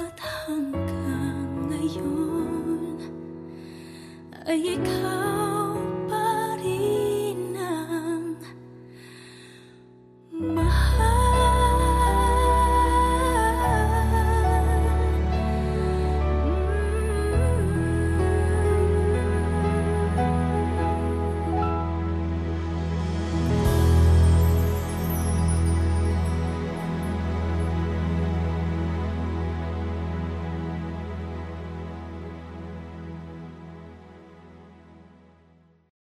At hanggang ngayon ay ikaw